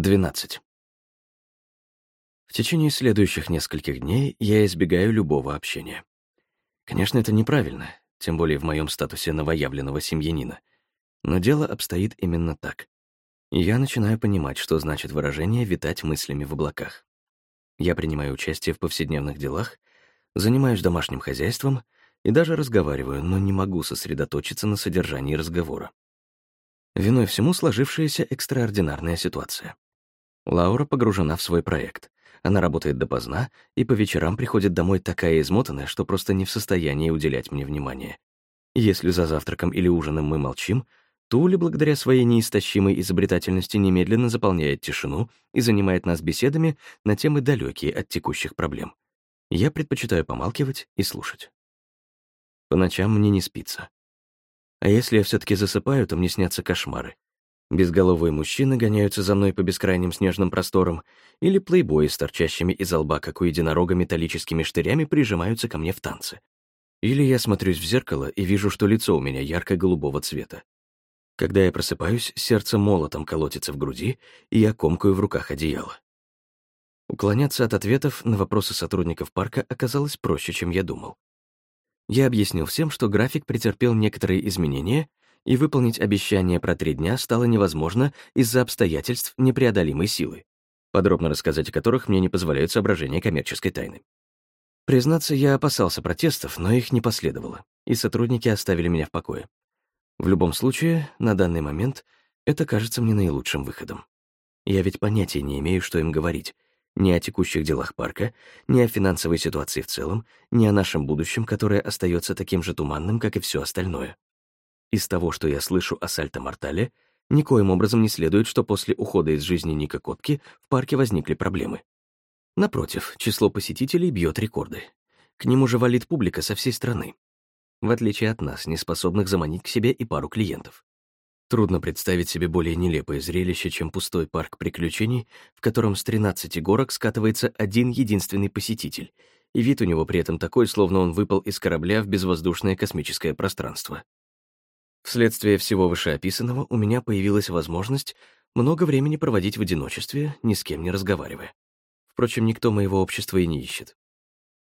12. В течение следующих нескольких дней я избегаю любого общения. Конечно, это неправильно, тем более в моем статусе новоявленного семьянина. Но дело обстоит именно так. Я начинаю понимать, что значит выражение «витать мыслями в облаках». Я принимаю участие в повседневных делах, занимаюсь домашним хозяйством и даже разговариваю, но не могу сосредоточиться на содержании разговора. Виной всему сложившаяся экстраординарная ситуация. Лаура погружена в свой проект. Она работает допоздна и по вечерам приходит домой такая измотанная, что просто не в состоянии уделять мне внимание. Если за завтраком или ужином мы молчим, Тули, благодаря своей неистощимой изобретательности, немедленно заполняет тишину и занимает нас беседами на темы далекие от текущих проблем. Я предпочитаю помалкивать и слушать. По ночам мне не спится. А если я все таки засыпаю, то мне снятся кошмары. Безголовые мужчины гоняются за мной по бескрайним снежным просторам, или плейбои с торчащими из лба, как у единорога, металлическими штырями прижимаются ко мне в танце. Или я смотрюсь в зеркало и вижу, что лицо у меня ярко-голубого цвета. Когда я просыпаюсь, сердце молотом колотится в груди, и я комкаю в руках одеяло. Уклоняться от ответов на вопросы сотрудников парка оказалось проще, чем я думал. Я объяснил всем, что график претерпел некоторые изменения, и выполнить обещание про три дня стало невозможно из-за обстоятельств непреодолимой силы, подробно рассказать о которых мне не позволяют соображения коммерческой тайны. Признаться, я опасался протестов, но их не последовало, и сотрудники оставили меня в покое. В любом случае, на данный момент это кажется мне наилучшим выходом. Я ведь понятия не имею, что им говорить, ни о текущих делах парка, ни о финансовой ситуации в целом, ни о нашем будущем, которое остается таким же туманным, как и все остальное. Из того, что я слышу о Сальто-Мортале, никоим образом не следует, что после ухода из жизни Ника Котки в парке возникли проблемы. Напротив, число посетителей бьет рекорды. К нему же валит публика со всей страны. В отличие от нас, не способных заманить к себе и пару клиентов. Трудно представить себе более нелепое зрелище, чем пустой парк приключений, в котором с 13 горок скатывается один единственный посетитель, и вид у него при этом такой, словно он выпал из корабля в безвоздушное космическое пространство. Вследствие всего вышеописанного у меня появилась возможность много времени проводить в одиночестве, ни с кем не разговаривая. Впрочем, никто моего общества и не ищет.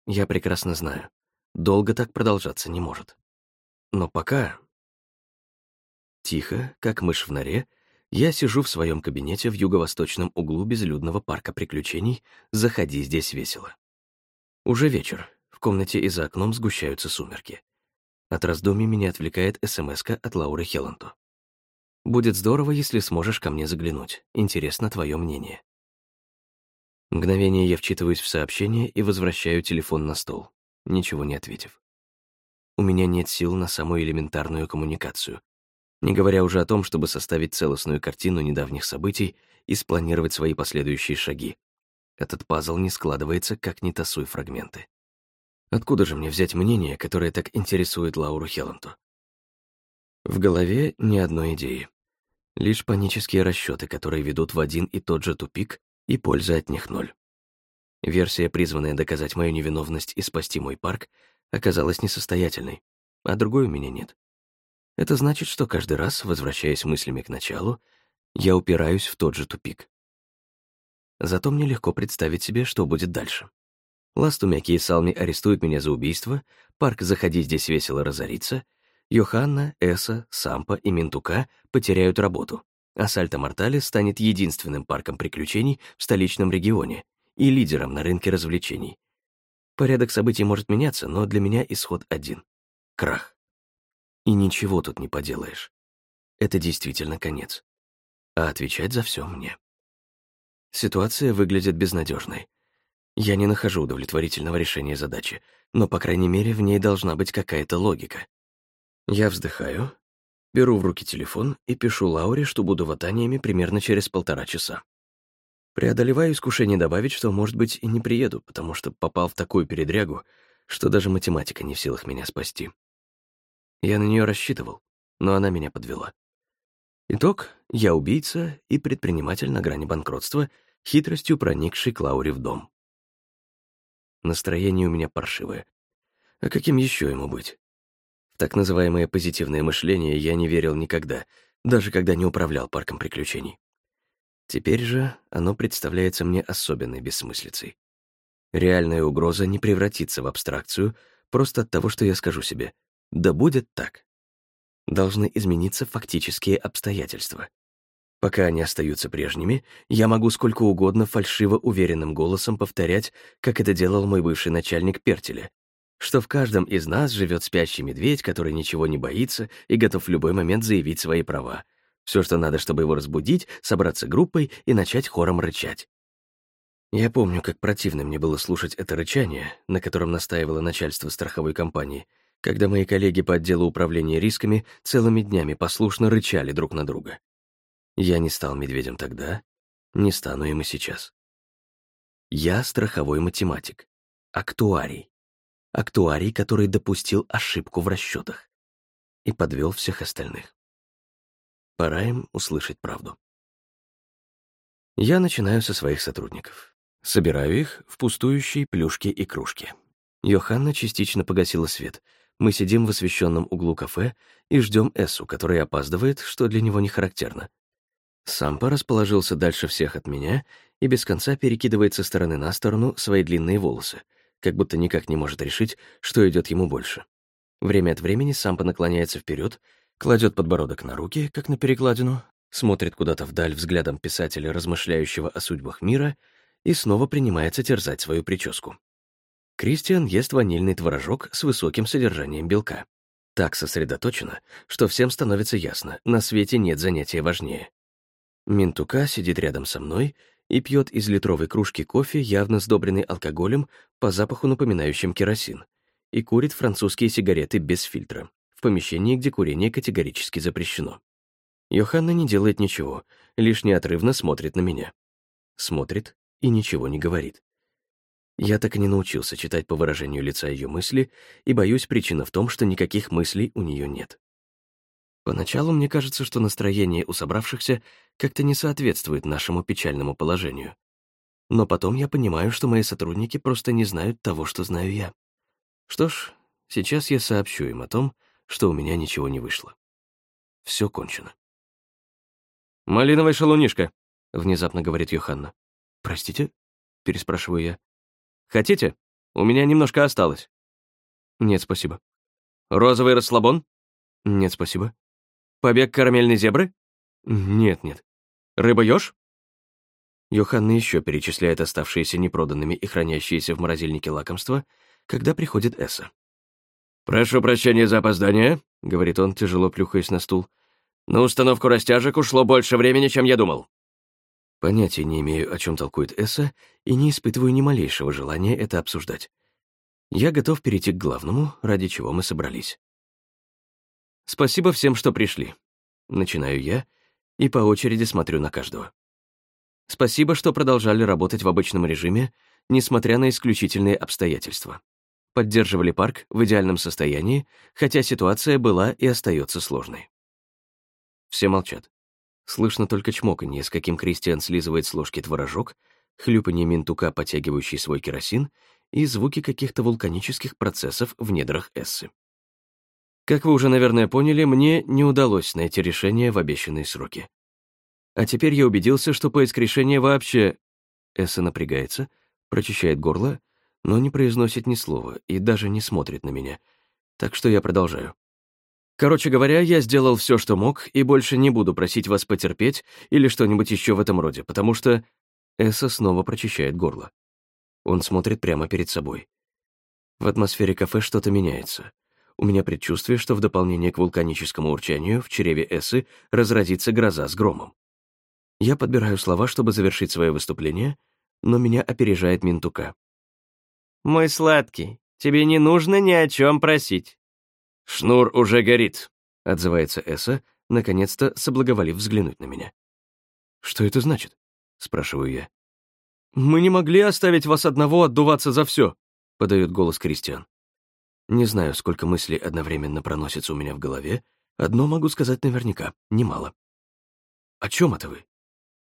Я прекрасно знаю, долго так продолжаться не может. Но пока Тихо, как мышь в норе, я сижу в своем кабинете в юго-восточном углу безлюдного парка приключений «Заходи, здесь весело». Уже вечер, в комнате и за окном сгущаются сумерки. От раздумий меня отвлекает смс от Лауры Хелланту. «Будет здорово, если сможешь ко мне заглянуть. Интересно твое мнение». Мгновение я вчитываюсь в сообщение и возвращаю телефон на стол, ничего не ответив. У меня нет сил на самую элементарную коммуникацию, не говоря уже о том, чтобы составить целостную картину недавних событий и спланировать свои последующие шаги. Этот пазл не складывается, как не тасуй фрагменты. Откуда же мне взять мнение, которое так интересует Лауру Хелланту? В голове ни одной идеи. Лишь панические расчеты, которые ведут в один и тот же тупик, и польза от них ноль. Версия, призванная доказать мою невиновность и спасти мой парк, оказалась несостоятельной, а другой у меня нет. Это значит, что каждый раз, возвращаясь мыслями к началу, я упираюсь в тот же тупик. Зато мне легко представить себе, что будет дальше. Ластумяки и Салми арестуют меня за убийство, парк «Заходи, здесь весело» разорится, Йоханна, Эса, Сампа и Ментука потеряют работу, а Сальто-Мортале станет единственным парком приключений в столичном регионе и лидером на рынке развлечений. Порядок событий может меняться, но для меня исход один — крах. И ничего тут не поделаешь. Это действительно конец. А отвечать за все мне. Ситуация выглядит безнадежной. Я не нахожу удовлетворительного решения задачи, но, по крайней мере, в ней должна быть какая-то логика. Я вздыхаю, беру в руки телефон и пишу Лауре, что буду в Атаниями примерно через полтора часа. Преодолеваю искушение добавить, что, может быть, и не приеду, потому что попал в такую передрягу, что даже математика не в силах меня спасти. Я на нее рассчитывал, но она меня подвела. Итог — я убийца и предприниматель на грани банкротства, хитростью проникший к Лауре в дом. Настроение у меня паршивое. А каким еще ему быть? В так называемое позитивное мышление я не верил никогда, даже когда не управлял парком приключений. Теперь же оно представляется мне особенной бессмыслицей. Реальная угроза не превратится в абстракцию просто от того, что я скажу себе «да будет так». Должны измениться фактические обстоятельства. Пока они остаются прежними, я могу сколько угодно фальшиво уверенным голосом повторять, как это делал мой бывший начальник Пертеля, что в каждом из нас живет спящий медведь, который ничего не боится и готов в любой момент заявить свои права. Все, что надо, чтобы его разбудить, собраться группой и начать хором рычать. Я помню, как противно мне было слушать это рычание, на котором настаивало начальство страховой компании, когда мои коллеги по отделу управления рисками целыми днями послушно рычали друг на друга. Я не стал медведем тогда, не стану им и сейчас. Я страховой математик, актуарий. Актуарий, который допустил ошибку в расчетах и подвел всех остальных. Пора им услышать правду. Я начинаю со своих сотрудников. Собираю их в пустующие плюшки и кружки. Йоханна частично погасила свет. Мы сидим в освещенном углу кафе и ждем Эссу, который опаздывает, что для него не характерно. Сампа расположился дальше всех от меня и без конца перекидывает со стороны на сторону свои длинные волосы, как будто никак не может решить, что идет ему больше. Время от времени Сампа наклоняется вперед, кладет подбородок на руки, как на перекладину, смотрит куда-то вдаль взглядом писателя, размышляющего о судьбах мира, и снова принимается терзать свою прическу. Кристиан ест ванильный творожок с высоким содержанием белка. Так сосредоточено, что всем становится ясно, на свете нет занятия важнее. Ментука сидит рядом со мной и пьет из литровой кружки кофе, явно сдобренный алкоголем, по запаху напоминающим керосин, и курит французские сигареты без фильтра, в помещении, где курение категорически запрещено. Йоханна не делает ничего, лишь неотрывно смотрит на меня. Смотрит и ничего не говорит. Я так и не научился читать по выражению лица ее мысли, и боюсь, причина в том, что никаких мыслей у нее нет. Поначалу мне кажется, что настроение у собравшихся как-то не соответствует нашему печальному положению. Но потом я понимаю, что мои сотрудники просто не знают того, что знаю я. Что ж, сейчас я сообщу им о том, что у меня ничего не вышло. Все кончено. «Малиновая шалунишка», — внезапно говорит Йоханна. «Простите?» — переспрашиваю я. «Хотите? У меня немножко осталось». «Нет, спасибо». «Розовый расслабон?» «Нет, спасибо». Побег карамельной зебры? Нет-нет. Рыба-ёж? Йоханна еще перечисляет оставшиеся непроданными и хранящиеся в морозильнике лакомства, когда приходит Эсса. «Прошу прощения за опоздание», — говорит он, тяжело плюхаясь на стул. «На установку растяжек ушло больше времени, чем я думал». Понятия не имею, о чем толкует Эсса, и не испытываю ни малейшего желания это обсуждать. Я готов перейти к главному, ради чего мы собрались. Спасибо всем, что пришли. Начинаю я и по очереди смотрю на каждого. Спасибо, что продолжали работать в обычном режиме, несмотря на исключительные обстоятельства. Поддерживали парк в идеальном состоянии, хотя ситуация была и остается сложной. Все молчат. Слышно только чмоканье, с каким Кристиан слизывает с ложки творожок, хлюпанье ментука, потягивающий свой керосин, и звуки каких-то вулканических процессов в недрах Эссы. Как вы уже, наверное, поняли, мне не удалось найти решение в обещанные сроки. А теперь я убедился, что поиск решения вообще... Эсса напрягается, прочищает горло, но не произносит ни слова и даже не смотрит на меня. Так что я продолжаю. Короче говоря, я сделал все, что мог, и больше не буду просить вас потерпеть или что-нибудь еще в этом роде, потому что... Эсса снова прочищает горло. Он смотрит прямо перед собой. В атмосфере кафе что-то меняется. У меня предчувствие, что в дополнение к вулканическому урчанию в чреве Эссы разразится гроза с громом. Я подбираю слова, чтобы завершить свое выступление, но меня опережает Минтука. «Мой сладкий, тебе не нужно ни о чем просить». «Шнур уже горит», — отзывается Эсса, наконец-то соблаговолив взглянуть на меня. «Что это значит?» — спрашиваю я. «Мы не могли оставить вас одного отдуваться за все», — подает голос Кристиан. Не знаю, сколько мыслей одновременно проносится у меня в голове, одно могу сказать наверняка — немало. «О чем это вы?»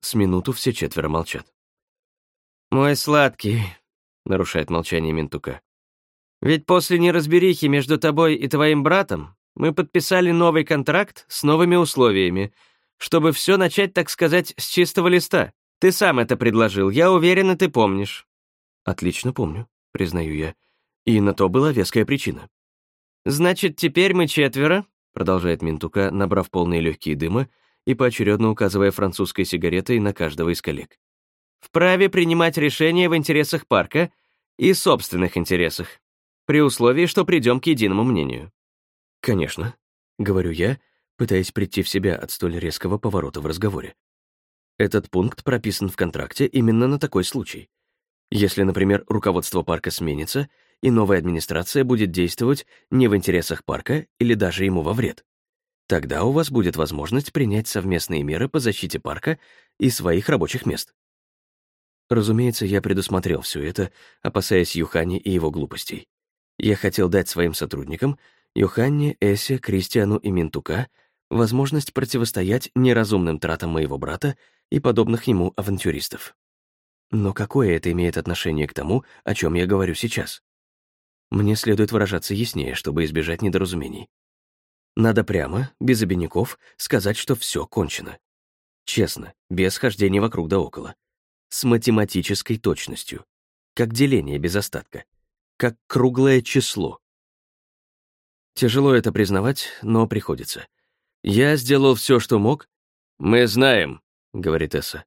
С минуту все четверо молчат. «Мой сладкий», — нарушает молчание Ментука. «Ведь после неразберихи между тобой и твоим братом мы подписали новый контракт с новыми условиями, Чтобы все начать, так сказать, с чистого листа. Ты сам это предложил, я уверена, ты помнишь». «Отлично помню», — признаю я. И на то была веская причина. «Значит, теперь мы четверо», — продолжает Минтука, набрав полные легкие дыма и поочередно указывая французской сигаретой на каждого из коллег. «Вправе принимать решения в интересах парка и собственных интересах, при условии, что придем к единому мнению». «Конечно», — говорю я, пытаясь прийти в себя от столь резкого поворота в разговоре. Этот пункт прописан в контракте именно на такой случай. Если, например, руководство парка сменится, и новая администрация будет действовать не в интересах парка или даже ему во вред. Тогда у вас будет возможность принять совместные меры по защите парка и своих рабочих мест. Разумеется, я предусмотрел все это, опасаясь Юхани и его глупостей. Я хотел дать своим сотрудникам, Юханне, Эссе, Кристиану и Минтука, возможность противостоять неразумным тратам моего брата и подобных ему авантюристов. Но какое это имеет отношение к тому, о чем я говорю сейчас? Мне следует выражаться яснее, чтобы избежать недоразумений. Надо прямо, без обиняков, сказать, что все кончено. Честно, без хождения вокруг да около. С математической точностью. Как деление без остатка. Как круглое число. Тяжело это признавать, но приходится. Я сделал все, что мог. «Мы знаем», — говорит Эсса.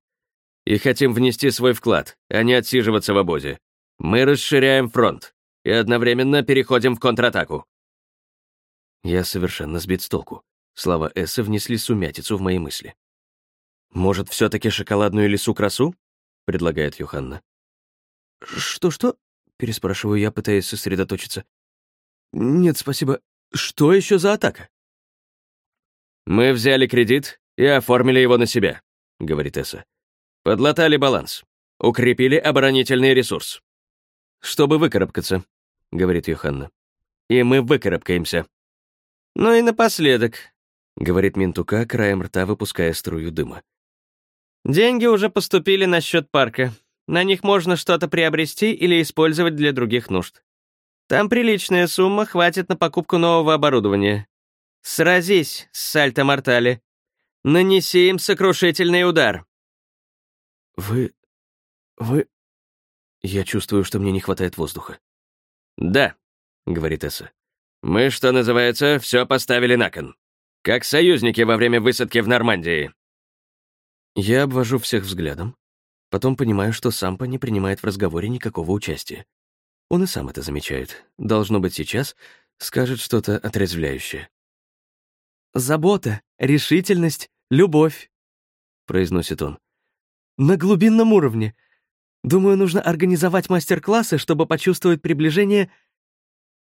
«И хотим внести свой вклад, а не отсиживаться в обозе. Мы расширяем фронт и одновременно переходим в контратаку». Я совершенно сбит с толку. Слова Эссы внесли сумятицу в мои мысли. «Может, все таки шоколадную лесу-красу?» — предлагает Йоханна. «Что-что?» — переспрашиваю я, пытаясь сосредоточиться. «Нет, спасибо. Что еще за атака?» «Мы взяли кредит и оформили его на себя», — говорит Эсса. «Подлатали баланс. Укрепили оборонительный ресурс». «Чтобы выкарабкаться», — говорит Йоханна. «И мы выкарабкаемся». «Ну и напоследок», — говорит Минтука, краем рта выпуская струю дыма. «Деньги уже поступили на счет парка. На них можно что-то приобрести или использовать для других нужд. Там приличная сумма, хватит на покупку нового оборудования. Сразись с Сальто-Мортали. Нанеси им сокрушительный удар. Вы... вы... Я чувствую, что мне не хватает воздуха. Да, говорит Эсса. Мы, что называется, все поставили на кон. Как союзники во время высадки в Нормандии. Я обвожу всех взглядом. Потом понимаю, что Сампа не принимает в разговоре никакого участия. Он и сам это замечает. Должно быть, сейчас скажет что-то отрезвляющее. «Забота, решительность, любовь», — произносит он. «На глубинном уровне. Думаю, нужно организовать мастер-классы, чтобы почувствовать приближение...»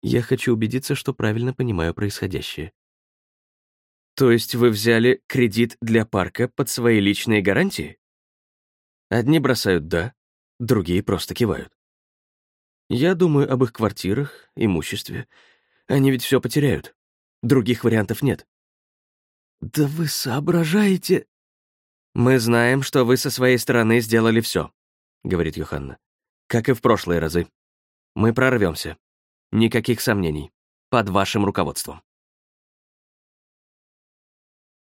Я хочу убедиться, что правильно понимаю происходящее. «То есть вы взяли кредит для парка под свои личные гарантии?» Одни бросают «да», другие просто кивают. Я думаю об их квартирах, имуществе. Они ведь все потеряют. Других вариантов нет. «Да вы соображаете...» «Мы знаем, что вы со своей стороны сделали все», — говорит Йоханна. «Как и в прошлые разы. Мы прорвемся. Никаких сомнений. Под вашим руководством».